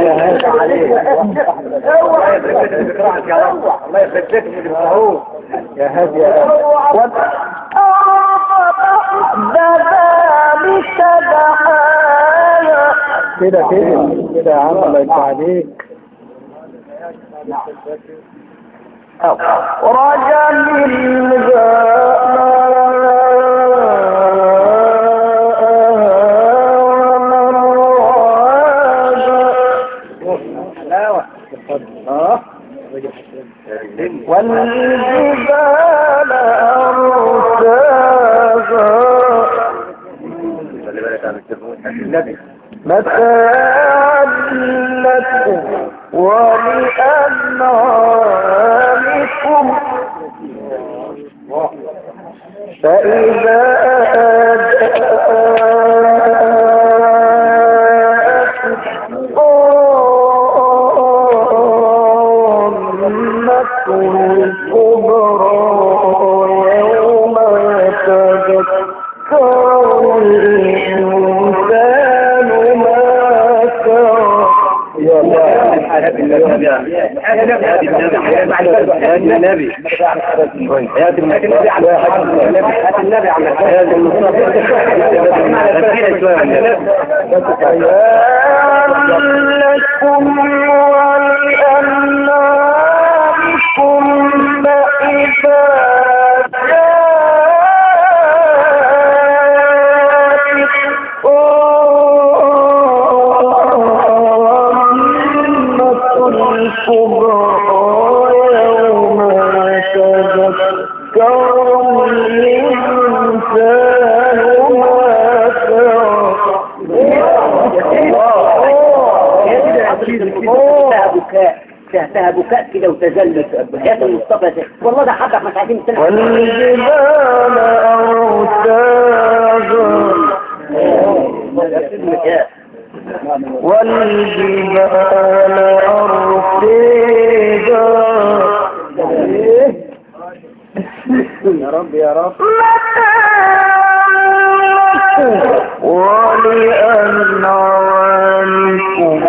عليك الله يخرب لك اللي بتسهوه يا هادي يا هادي ذلك دعايا كده كده. كده يا عم الله يفتح عليك. رجل حلاوة والجبال أرساها. متاعا لكم ولأنعامكم. فإذا يا النبي. يا النبي يا النبي يا النبي على هات النبي على هذا المصطفى لكم الكبرى يوم يتذكر الإنسان ما فيها بكاء كده وتزلت بكاء المصطفى ده. والله ده حدك مش عايزين سنة والجبال أرساها والجبال أرسيها يا رب يا رب. ولأنعامكم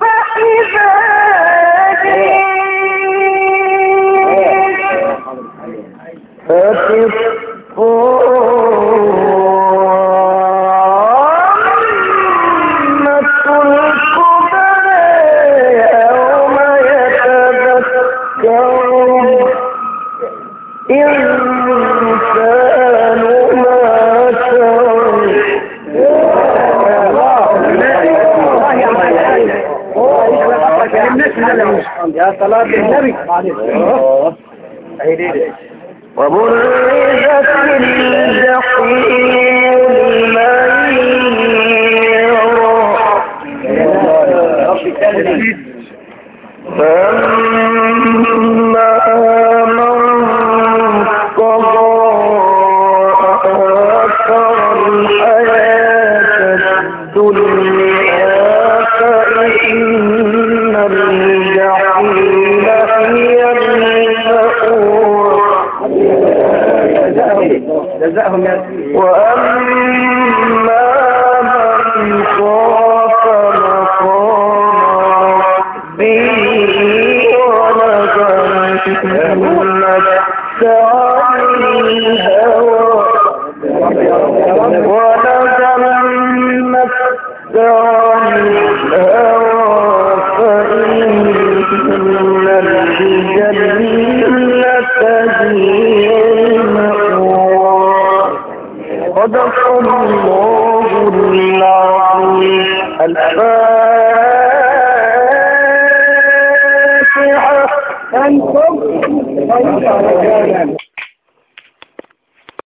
فإذا جئت يا صلاة النبي وبرزت الجحيم لمن يرى فأما من قضى آثر الحياة الدنيا جزاهم وأما من خاف مقام ربه ونهى النفس عن الهوى صدق الله العظيم. الفاتحة. أنتم